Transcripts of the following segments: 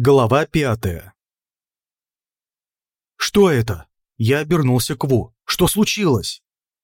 Глава пятая. «Что это?» Я обернулся к Ву. «Что случилось?»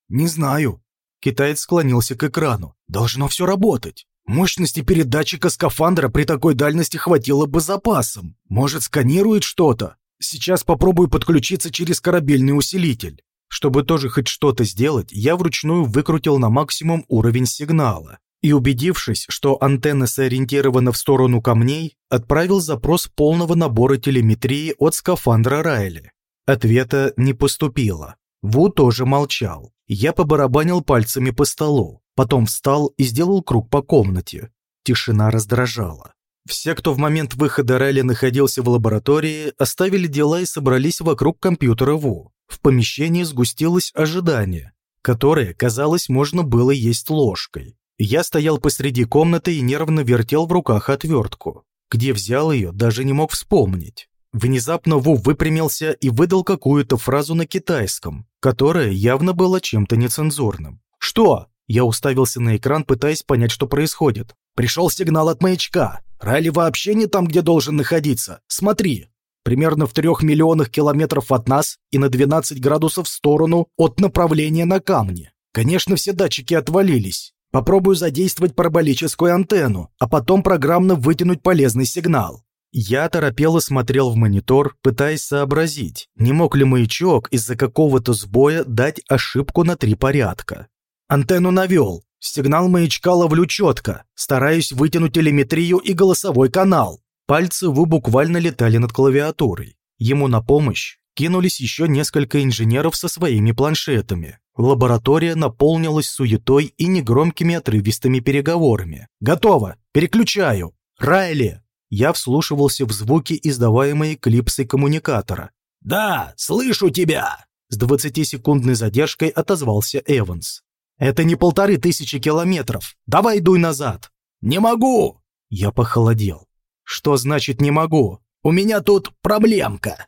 «Не знаю». Китаец склонился к экрану. «Должно все работать. Мощности передатчика скафандра при такой дальности хватило бы запасом. Может, сканирует что-то? Сейчас попробую подключиться через корабельный усилитель». Чтобы тоже хоть что-то сделать, я вручную выкрутил на максимум уровень сигнала и, убедившись, что антенна сориентирована в сторону камней, отправил запрос полного набора телеметрии от скафандра Райли. Ответа не поступило. Ву тоже молчал. Я побарабанил пальцами по столу, потом встал и сделал круг по комнате. Тишина раздражала. Все, кто в момент выхода Райли находился в лаборатории, оставили дела и собрались вокруг компьютера Ву. В помещении сгустилось ожидание, которое, казалось, можно было есть ложкой. Я стоял посреди комнаты и нервно вертел в руках отвертку. Где взял ее, даже не мог вспомнить. Внезапно Ву выпрямился и выдал какую-то фразу на китайском, которая явно была чем-то нецензурным. «Что?» Я уставился на экран, пытаясь понять, что происходит. «Пришел сигнал от маячка. Райли вообще не там, где должен находиться. Смотри!» Примерно в трех миллионах километров от нас и на 12 градусов в сторону от направления на камни. Конечно, все датчики отвалились. Попробую задействовать параболическую антенну, а потом программно вытянуть полезный сигнал. Я торопело смотрел в монитор, пытаясь сообразить, не мог ли маячок из-за какого-то сбоя дать ошибку на три порядка. Антенну навел. Сигнал маячка ловлю четко, стараюсь вытянуть телеметрию и голосовой канал. Пальцы Ву буквально летали над клавиатурой. Ему на помощь кинулись еще несколько инженеров со своими планшетами. Лаборатория наполнилась суетой и негромкими отрывистыми переговорами. «Готово! Переключаю! Райли!» Я вслушивался в звуки, издаваемые клипсой коммуникатора. «Да, слышу тебя!» С 20-секундной задержкой отозвался Эванс. «Это не полторы тысячи километров. Давай дуй назад!» «Не могу!» Я похолодел. «Что значит «не могу»?» «У меня тут проблемка!»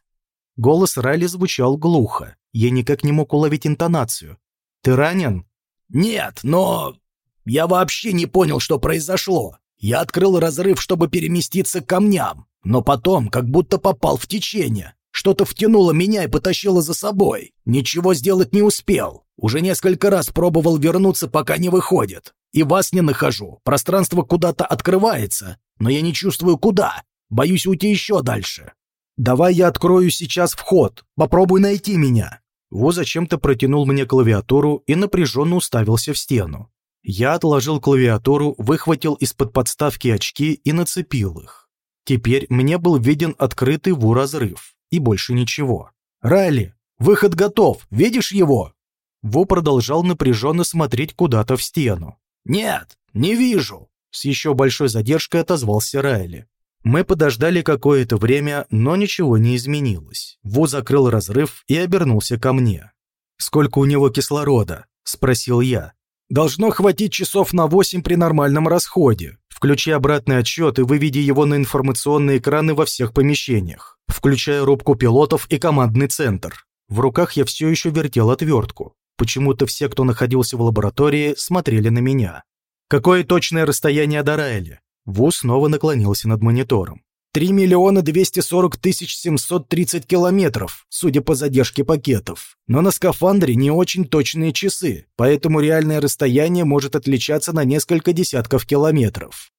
Голос Райли звучал глухо. Я никак не мог уловить интонацию. «Ты ранен?» «Нет, но... Я вообще не понял, что произошло. Я открыл разрыв, чтобы переместиться к камням, но потом как будто попал в течение. Что-то втянуло меня и потащило за собой. Ничего сделать не успел. Уже несколько раз пробовал вернуться, пока не выходит. И вас не нахожу. Пространство куда-то открывается, но я не чувствую куда. Боюсь уйти еще дальше. «Давай я открою сейчас вход. Попробуй найти меня». Во зачем-то протянул мне клавиатуру и напряженно уставился в стену. Я отложил клавиатуру, выхватил из-под подставки очки и нацепил их. Теперь мне был виден открытый Ву разрыв, и больше ничего. «Райли, выход готов, видишь его?» Ву продолжал напряженно смотреть куда-то в стену. «Нет, не вижу!» С еще большой задержкой отозвался Райли. Мы подождали какое-то время, но ничего не изменилось. Ву закрыл разрыв и обернулся ко мне. «Сколько у него кислорода?» – спросил я. «Должно хватить часов на 8 при нормальном расходе. Включи обратный отсчет и выведи его на информационные экраны во всех помещениях, включая рубку пилотов и командный центр». В руках я все еще вертел отвертку. Почему-то все, кто находился в лаборатории, смотрели на меня. «Какое точное расстояние до Райли?» Ву снова наклонился над монитором. 3 миллиона 240 тысяч 730 километров, судя по задержке пакетов. Но на скафандре не очень точные часы, поэтому реальное расстояние может отличаться на несколько десятков километров.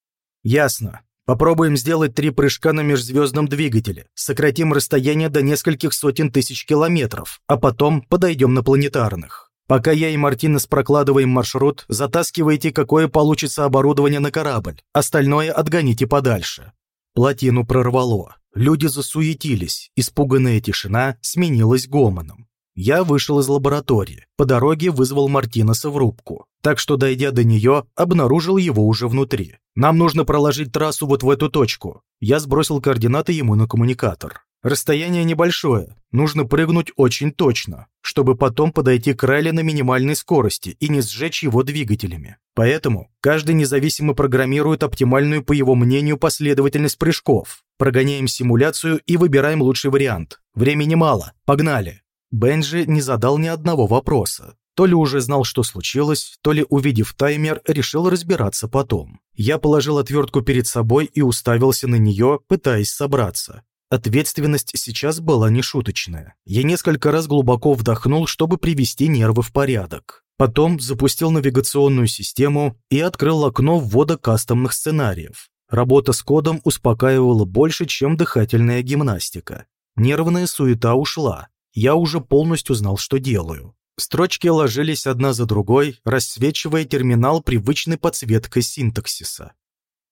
Ясно. Попробуем сделать три прыжка на межзвездном двигателе, сократим расстояние до нескольких сотен тысяч километров, а потом подойдем на планетарных. Пока я и Мартинес прокладываем маршрут, затаскивайте, какое получится оборудование на корабль. Остальное отгоните подальше». Плотину прорвало. Люди засуетились. Испуганная тишина сменилась гомоном. Я вышел из лаборатории. По дороге вызвал Мартинеса в рубку. Так что, дойдя до нее, обнаружил его уже внутри. «Нам нужно проложить трассу вот в эту точку». Я сбросил координаты ему на коммуникатор. Расстояние небольшое, нужно прыгнуть очень точно, чтобы потом подойти к Райли на минимальной скорости и не сжечь его двигателями. Поэтому каждый независимо программирует оптимальную, по его мнению, последовательность прыжков. Прогоняем симуляцию и выбираем лучший вариант. Времени мало, погнали. Бенджи не задал ни одного вопроса. То ли уже знал, что случилось, то ли, увидев таймер, решил разбираться потом. Я положил отвертку перед собой и уставился на нее, пытаясь собраться. Ответственность сейчас была нешуточная. Я несколько раз глубоко вдохнул, чтобы привести нервы в порядок. Потом запустил навигационную систему и открыл окно ввода кастомных сценариев. Работа с кодом успокаивала больше, чем дыхательная гимнастика. Нервная суета ушла. Я уже полностью знал, что делаю. Строчки ложились одна за другой, рассвечивая терминал привычной подсветкой синтаксиса.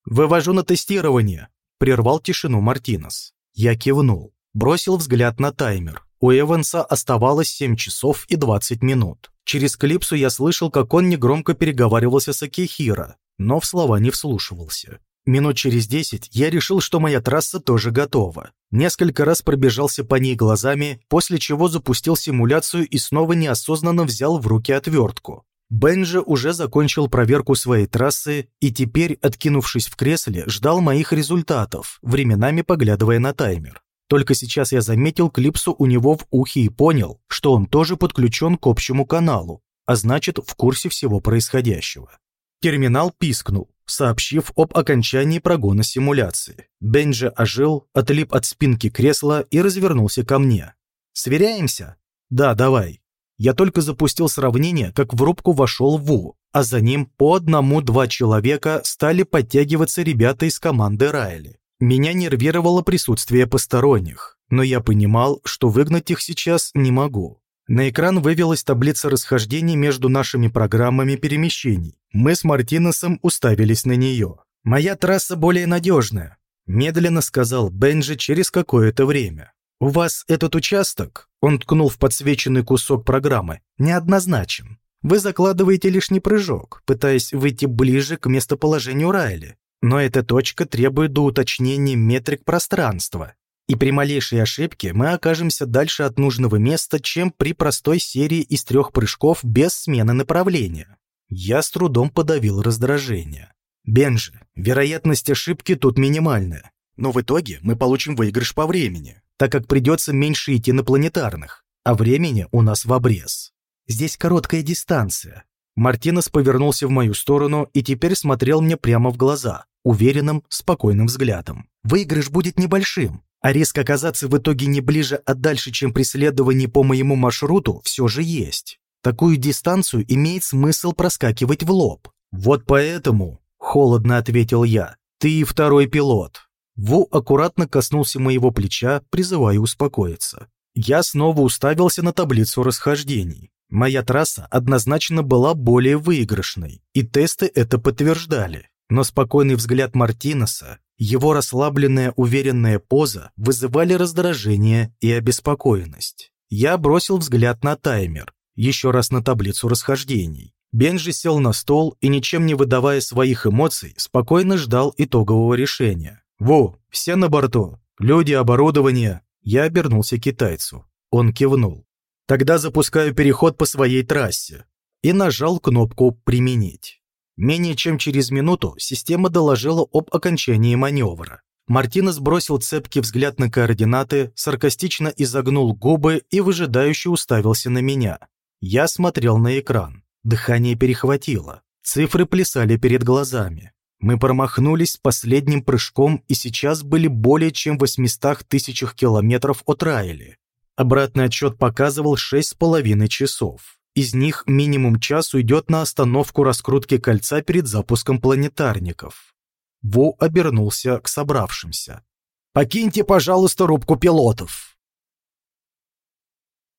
«Вывожу на тестирование», — прервал тишину Мартинес. Я кивнул, бросил взгляд на таймер. У Эванса оставалось 7 часов и 20 минут. Через клипсу я слышал, как он негромко переговаривался с Акихира, но в слова не вслушивался. Минут через десять я решил, что моя трасса тоже готова. Несколько раз пробежался по ней глазами, после чего запустил симуляцию и снова неосознанно взял в руки отвертку. Бенджи уже закончил проверку своей трассы и теперь, откинувшись в кресле, ждал моих результатов, временами поглядывая на таймер. Только сейчас я заметил клипсу у него в ухе и понял, что он тоже подключен к общему каналу, а значит, в курсе всего происходящего. Терминал пискнул, сообщив об окончании прогона симуляции. Бенджи ожил, отлип от спинки кресла и развернулся ко мне. «Сверяемся?» «Да, давай». Я только запустил сравнение, как в рубку вошел Ву, а за ним по одному-два человека стали подтягиваться ребята из команды Райли. Меня нервировало присутствие посторонних, но я понимал, что выгнать их сейчас не могу. На экран вывелась таблица расхождений между нашими программами перемещений. Мы с Мартинесом уставились на нее. «Моя трасса более надежная», – медленно сказал Бенджи через какое-то время. «У вас этот участок, он ткнул в подсвеченный кусок программы, неоднозначен. Вы закладываете лишний прыжок, пытаясь выйти ближе к местоположению Райли. Но эта точка требует до уточнения метрик пространства. И при малейшей ошибке мы окажемся дальше от нужного места, чем при простой серии из трех прыжков без смены направления. Я с трудом подавил раздражение. Бенжи, вероятность ошибки тут минимальная. Но в итоге мы получим выигрыш по времени так как придется меньше идти на планетарных, а времени у нас в обрез. Здесь короткая дистанция. Мартинес повернулся в мою сторону и теперь смотрел мне прямо в глаза, уверенным, спокойным взглядом. Выигрыш будет небольшим, а риск оказаться в итоге не ближе, а дальше, чем преследование по моему маршруту, все же есть. Такую дистанцию имеет смысл проскакивать в лоб. Вот поэтому, холодно ответил я, ты второй пилот. Ву аккуратно коснулся моего плеча, призывая успокоиться. Я снова уставился на таблицу расхождений. Моя трасса однозначно была более выигрышной, и тесты это подтверждали. Но спокойный взгляд Мартинеса, его расслабленная уверенная поза вызывали раздражение и обеспокоенность. Я бросил взгляд на таймер, еще раз на таблицу расхождений. Бенжи сел на стол и, ничем не выдавая своих эмоций, спокойно ждал итогового решения. «Во, все на борту. Люди, оборудование». Я обернулся к китайцу. Он кивнул. «Тогда запускаю переход по своей трассе». И нажал кнопку «Применить». Менее чем через минуту система доложила об окончании маневра. Мартинес бросил цепкий взгляд на координаты, саркастично изогнул губы и выжидающе уставился на меня. Я смотрел на экран. Дыхание перехватило. Цифры плясали перед глазами. Мы промахнулись с последним прыжком и сейчас были более чем в 800 тысячах километров от Райли. Обратный отчет показывал 6,5 часов. Из них минимум час уйдет на остановку раскрутки кольца перед запуском планетарников. Во обернулся к собравшимся. «Покиньте, пожалуйста, рубку пилотов!»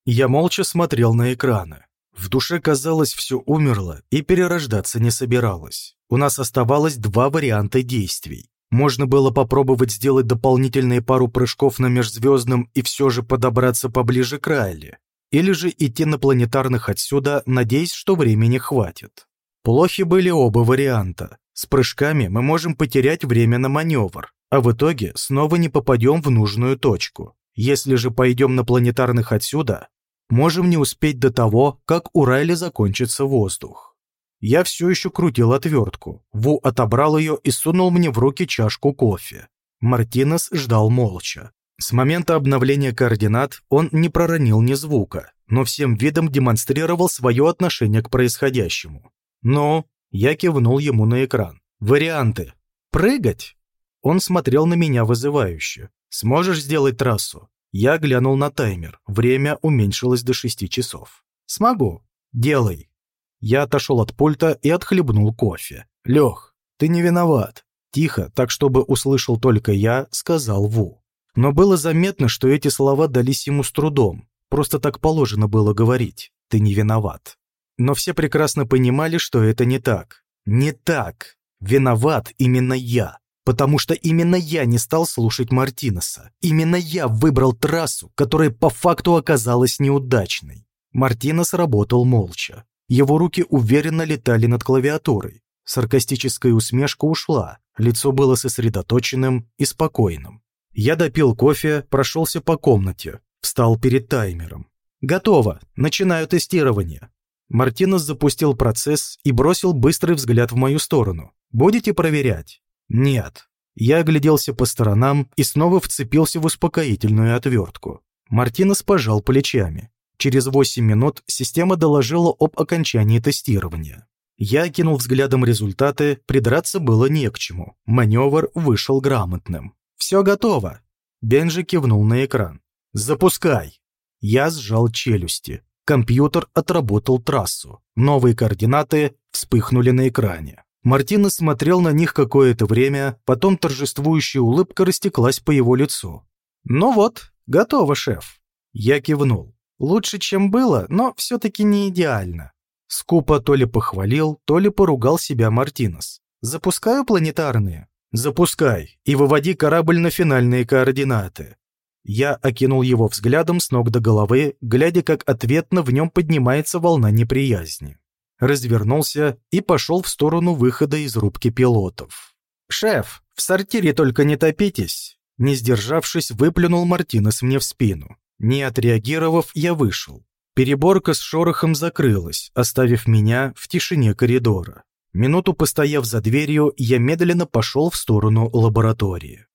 Я молча смотрел на экраны. В душе, казалось, все умерло и перерождаться не собиралось. У нас оставалось два варианта действий. Можно было попробовать сделать дополнительные пару прыжков на межзвездном и все же подобраться поближе к Райле. Или же идти на планетарных отсюда, надеясь, что времени хватит. Плохи были оба варианта. С прыжками мы можем потерять время на маневр, а в итоге снова не попадем в нужную точку. Если же пойдем на планетарных отсюда, Можем не успеть до того, как у Райли закончится воздух. Я все еще крутил отвертку. Ву отобрал ее и сунул мне в руки чашку кофе. Мартинес ждал молча. С момента обновления координат он не проронил ни звука, но всем видом демонстрировал свое отношение к происходящему. «Ну?» – я кивнул ему на экран. «Варианты. Прыгать?» Он смотрел на меня вызывающе. «Сможешь сделать трассу?» Я глянул на таймер. Время уменьшилось до шести часов. «Смогу. Делай». Я отошел от пульта и отхлебнул кофе. «Лех, ты не виноват». Тихо, так чтобы услышал только я, сказал Ву. Но было заметно, что эти слова дались ему с трудом. Просто так положено было говорить. Ты не виноват. Но все прекрасно понимали, что это не так. Не так. Виноват именно я. Потому что именно я не стал слушать Мартинеса. Именно я выбрал трассу, которая по факту оказалась неудачной. Мартинес работал молча. Его руки уверенно летали над клавиатурой. Саркастическая усмешка ушла, лицо было сосредоточенным и спокойным. Я допил кофе, прошелся по комнате, встал перед таймером. «Готово! Начинаю тестирование!» Мартинес запустил процесс и бросил быстрый взгляд в мою сторону. «Будете проверять?» «Нет». Я огляделся по сторонам и снова вцепился в успокоительную отвертку. Мартинес пожал плечами. Через 8 минут система доложила об окончании тестирования. Я кинул взглядом результаты, придраться было не к чему. Маневр вышел грамотным. «Все готово!» Бенджи кивнул на экран. «Запускай!» Я сжал челюсти. Компьютер отработал трассу. Новые координаты вспыхнули на экране. Мартинес смотрел на них какое-то время, потом торжествующая улыбка растеклась по его лицу. «Ну вот, готово, шеф». Я кивнул. Лучше, чем было, но все-таки не идеально. Скупо то ли похвалил, то ли поругал себя Мартинес. «Запускаю планетарные?» «Запускай и выводи корабль на финальные координаты». Я окинул его взглядом с ног до головы, глядя, как ответно в нем поднимается волна неприязни. Развернулся и пошел в сторону выхода из рубки пилотов. «Шеф, в сортире только не топитесь!» Не сдержавшись, выплюнул Мартинес мне в спину. Не отреагировав, я вышел. Переборка с шорохом закрылась, оставив меня в тишине коридора. Минуту постояв за дверью, я медленно пошел в сторону лаборатории.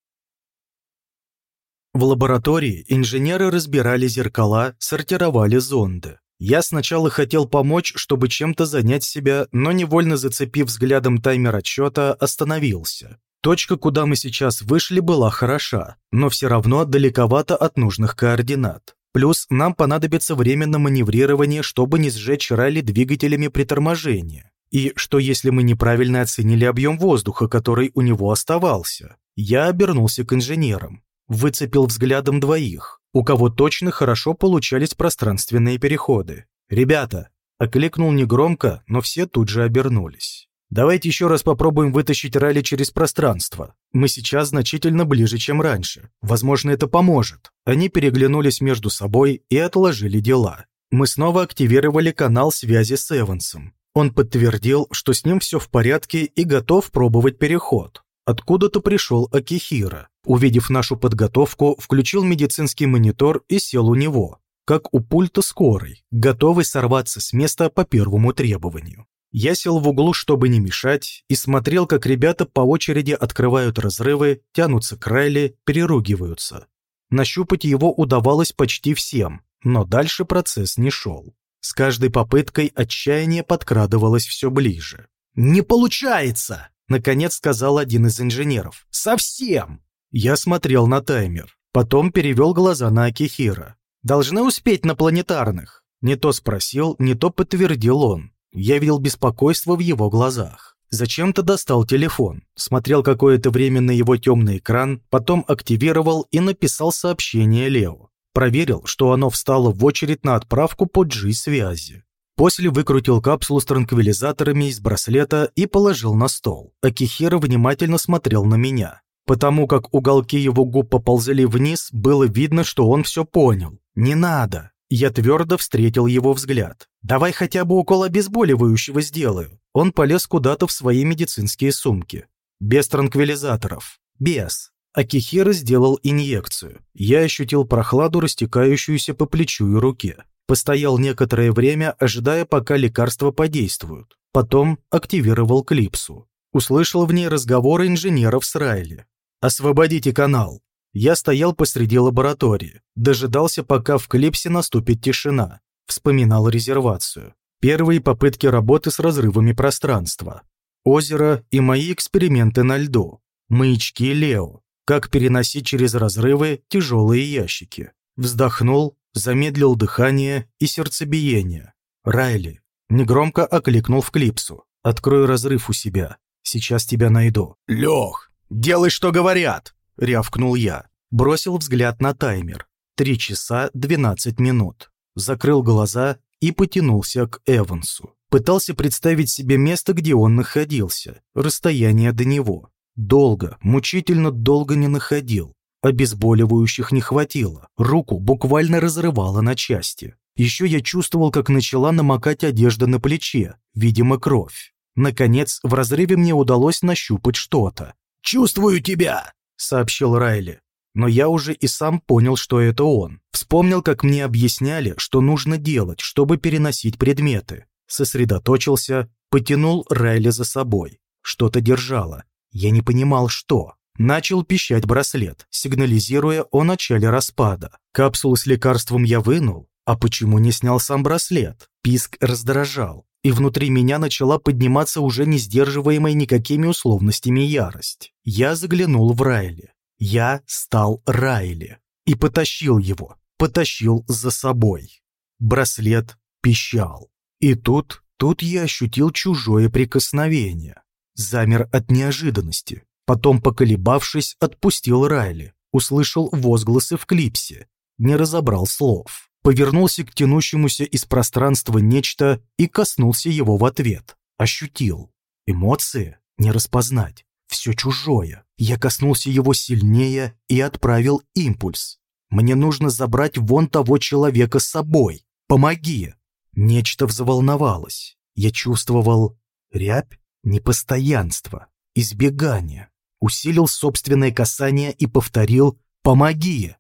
В лаборатории инженеры разбирали зеркала, сортировали зонды. Я сначала хотел помочь, чтобы чем-то занять себя, но невольно зацепив взглядом таймер отсчета, остановился. Точка, куда мы сейчас вышли, была хороша, но все равно далековато от нужных координат. Плюс нам понадобится время на маневрирование, чтобы не сжечь ралли двигателями при торможении. И что если мы неправильно оценили объем воздуха, который у него оставался? Я обернулся к инженерам. Выцепил взглядом двоих, у кого точно хорошо получались пространственные переходы. «Ребята!» – окликнул негромко, но все тут же обернулись. «Давайте еще раз попробуем вытащить ралли через пространство. Мы сейчас значительно ближе, чем раньше. Возможно, это поможет». Они переглянулись между собой и отложили дела. Мы снова активировали канал связи с Эвансом. Он подтвердил, что с ним все в порядке и готов пробовать переход. Откуда-то пришел Акихира. Увидев нашу подготовку, включил медицинский монитор и сел у него, как у пульта скорой, готовый сорваться с места по первому требованию. Я сел в углу, чтобы не мешать, и смотрел, как ребята по очереди открывают разрывы, тянутся к Райли, переругиваются. Нащупать его удавалось почти всем, но дальше процесс не шел. С каждой попыткой отчаяние подкрадывалось все ближе. «Не получается!» — наконец сказал один из инженеров. «Совсем!» Я смотрел на таймер, потом перевел глаза на Акихира. «Должны успеть на планетарных?» Не то спросил, не то подтвердил он. Я видел беспокойство в его глазах. Зачем-то достал телефон, смотрел какое-то время на его темный экран, потом активировал и написал сообщение Лео. Проверил, что оно встало в очередь на отправку по G-связи. После выкрутил капсулу с транквилизаторами из браслета и положил на стол. Акихира внимательно смотрел на меня. Потому как уголки его губ поползли вниз, было видно, что он все понял. «Не надо!» Я твердо встретил его взгляд. «Давай хотя бы укол обезболивающего сделаю». Он полез куда-то в свои медицинские сумки. «Без транквилизаторов». «Без». Акихира сделал инъекцию. Я ощутил прохладу, растекающуюся по плечу и руке. Постоял некоторое время, ожидая, пока лекарства подействуют. Потом активировал клипсу. Услышал в ней разговоры инженеров с Райли. «Освободите канал!» Я стоял посреди лаборатории, дожидался, пока в клипсе наступит тишина. Вспоминал резервацию. Первые попытки работы с разрывами пространства. Озеро и мои эксперименты на льду. Маячки Лео. Как переносить через разрывы тяжелые ящики. Вздохнул, замедлил дыхание и сердцебиение. Райли. Негромко окликнул в клипсу. «Открой разрыв у себя. Сейчас тебя найду». «Лех, делай, что говорят!» — рявкнул я. Бросил взгляд на таймер. Три часа двенадцать минут. Закрыл глаза и потянулся к Эвансу. Пытался представить себе место, где он находился, расстояние до него. Долго, мучительно долго не находил. Обезболивающих не хватило. Руку буквально разрывало на части. Еще я чувствовал, как начала намокать одежда на плече, видимо, кровь. Наконец, в разрыве мне удалось нащупать что-то. «Чувствую тебя!» — сообщил Райли. Но я уже и сам понял, что это он. Вспомнил, как мне объясняли, что нужно делать, чтобы переносить предметы. Сосредоточился, потянул Райли за собой. Что-то держало. Я не понимал, что. Начал пищать браслет, сигнализируя о начале распада. Капсулу с лекарством я вынул, а почему не снял сам браслет? Писк раздражал, и внутри меня начала подниматься уже не сдерживаемая никакими условностями ярость. Я заглянул в Райли. Я стал Райли. И потащил его, потащил за собой. Браслет пищал. И тут, тут я ощутил чужое прикосновение. Замер от неожиданности. Потом, поколебавшись, отпустил Райли. Услышал возгласы в клипсе. Не разобрал слов. Повернулся к тянущемуся из пространства нечто и коснулся его в ответ. Ощутил. Эмоции не распознать. Все чужое. Я коснулся его сильнее и отправил импульс. Мне нужно забрать вон того человека с собой. Помоги. Нечто взволновалось. Я чувствовал рябь, непостоянство, избегание усилил собственное касание и повторил «Помоги!».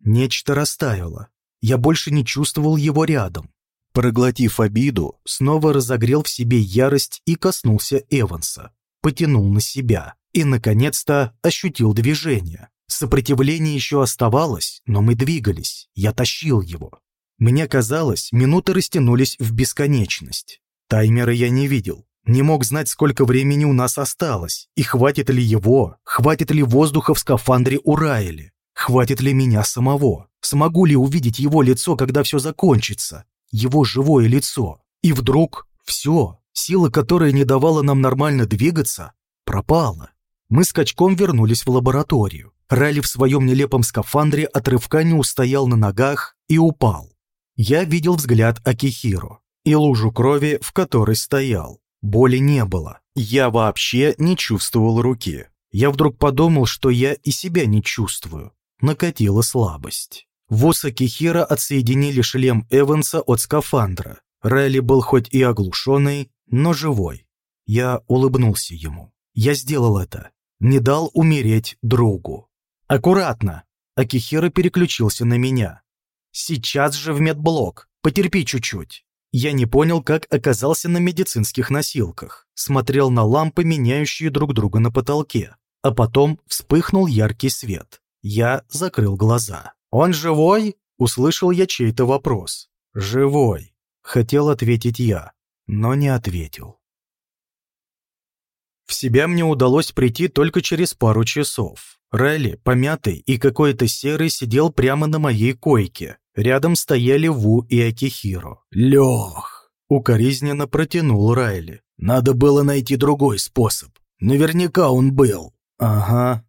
Нечто растаяло. Я больше не чувствовал его рядом. Проглотив обиду, снова разогрел в себе ярость и коснулся Эванса. Потянул на себя. И, наконец-то, ощутил движение. Сопротивление еще оставалось, но мы двигались. Я тащил его. Мне казалось, минуты растянулись в бесконечность. Таймера я не видел. Не мог знать, сколько времени у нас осталось, и хватит ли его, хватит ли воздуха в скафандре у Райли, хватит ли меня самого, смогу ли увидеть его лицо, когда все закончится, его живое лицо. И вдруг все, сила, которая не давала нам нормально двигаться, пропала. Мы скачком вернулись в лабораторию. Райли в своем нелепом скафандре от не устоял на ногах и упал. Я видел взгляд Акихиро и лужу крови, в которой стоял. Боли не было. Я вообще не чувствовал руки. Я вдруг подумал, что я и себя не чувствую. Накатила слабость. В Кихира отсоединили шлем Эванса от скафандра. Райли был хоть и оглушенный, но живой. Я улыбнулся ему. Я сделал это. Не дал умереть другу. «Аккуратно!» Акихира переключился на меня. «Сейчас же в медблок. Потерпи чуть-чуть». Я не понял, как оказался на медицинских носилках. Смотрел на лампы, меняющие друг друга на потолке. А потом вспыхнул яркий свет. Я закрыл глаза. «Он живой?» – услышал я чей-то вопрос. «Живой», – хотел ответить я, но не ответил. В себя мне удалось прийти только через пару часов. Райли, помятый и какой-то серый, сидел прямо на моей койке. Рядом стояли Ву и Акихиро. «Лех!» — укоризненно протянул Райли. «Надо было найти другой способ. Наверняка он был». «Ага».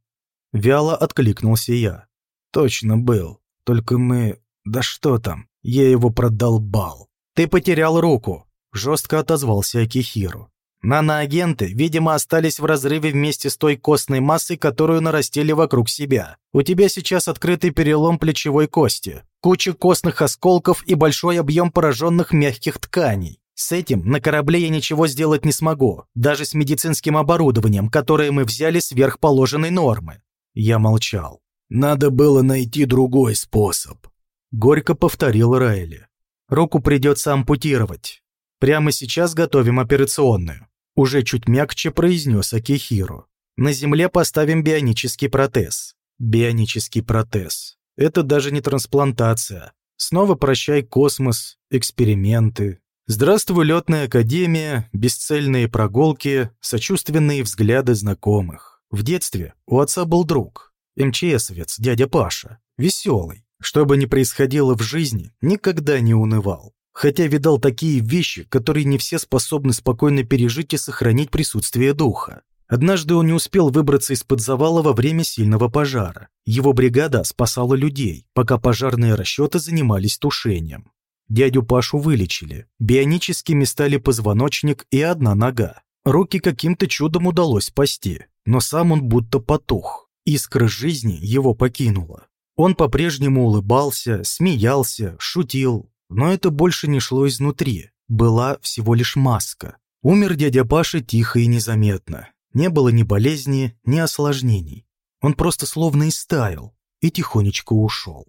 Вяло откликнулся я. «Точно был. Только мы... Да что там? Я его продолбал». «Ты потерял руку», — жестко отозвался Акихиро. Наноагенты, видимо, остались в разрыве вместе с той костной массой, которую нарастили вокруг себя. У тебя сейчас открытый перелом плечевой кости, куча костных осколков и большой объем пораженных мягких тканей. С этим на корабле я ничего сделать не смогу, даже с медицинским оборудованием, которое мы взяли сверх положенной нормы. Я молчал. «Надо было найти другой способ», — горько повторил Райли. «Руку придется ампутировать. Прямо сейчас готовим операционную. Уже чуть мягче произнес Акихиро. На земле поставим бионический протез. Бионический протез. Это даже не трансплантация. Снова прощай космос, эксперименты. Здравствуй, летная академия, бесцельные прогулки, сочувственные взгляды знакомых. В детстве у отца был друг, МЧСовец, дядя Паша, веселый. Что бы ни происходило в жизни, никогда не унывал. Хотя видал такие вещи, которые не все способны спокойно пережить и сохранить присутствие духа. Однажды он не успел выбраться из-под завала во время сильного пожара. Его бригада спасала людей, пока пожарные расчеты занимались тушением. Дядю Пашу вылечили. Бионическими стали позвоночник и одна нога. Руки каким-то чудом удалось спасти, но сам он будто потух. Искра жизни его покинула. Он по-прежнему улыбался, смеялся, шутил, но это больше не шло изнутри. Была всего лишь маска. Умер дядя Паша тихо и незаметно. Не было ни болезни, ни осложнений. Он просто словно истаял и тихонечко ушел.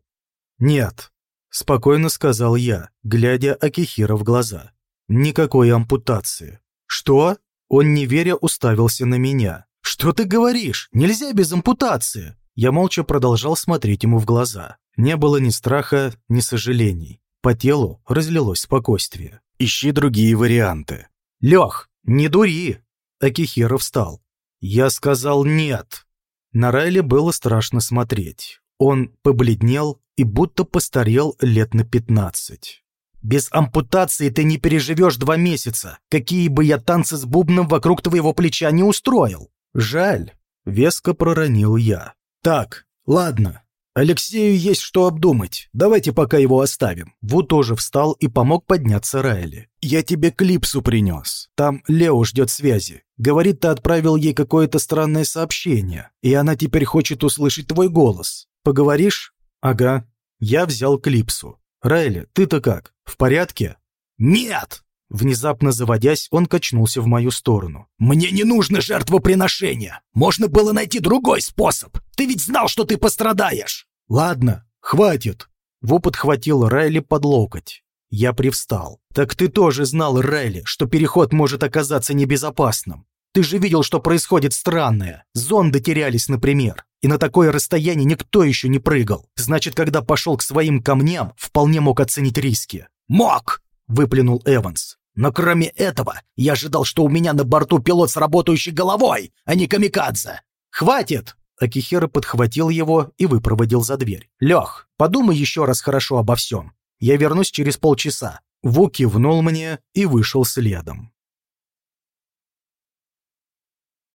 «Нет», — спокойно сказал я, глядя Акихира в глаза. «Никакой ампутации». «Что?» Он, не веря, уставился на меня. «Что ты говоришь? Нельзя без ампутации!» Я молча продолжал смотреть ему в глаза. Не было ни страха, ни сожалений. По телу разлилось спокойствие. «Ищи другие варианты». «Лех, не дури!» Акихира встал. Я сказал «нет». На Райле было страшно смотреть. Он побледнел и будто постарел лет на пятнадцать. «Без ампутации ты не переживешь два месяца, какие бы я танцы с бубном вокруг твоего плеча не устроил». «Жаль», — веско проронил я. «Так, ладно, Алексею есть что обдумать. Давайте пока его оставим». Ву тоже встал и помог подняться Райли. «Я тебе клипсу принес. Там Лео ждет связи. Говорит, ты отправил ей какое-то странное сообщение, и она теперь хочет услышать твой голос. Поговоришь?» «Ага». Я взял клипсу. «Райли, ты-то как? В порядке?» «Нет!» Внезапно заводясь, он качнулся в мою сторону. «Мне не нужно жертвоприношение! Можно было найти другой способ! Ты ведь знал, что ты пострадаешь!» «Ладно, хватит!» Во подхватил Райли под локоть. Я привстал. «Так ты тоже знал, Райли, что переход может оказаться небезопасным. Ты же видел, что происходит странное. Зонды терялись, например. И на такое расстояние никто еще не прыгал. Значит, когда пошел к своим камням, вполне мог оценить риски». «Мог!» — выплюнул Эванс. Но кроме этого, я ожидал, что у меня на борту пилот с работающей головой, а не камикадзе. «Хватит!» Акихера подхватил его и выпроводил за дверь. «Лех, подумай еще раз хорошо обо всем. Я вернусь через полчаса». Ву кивнул мне и вышел следом.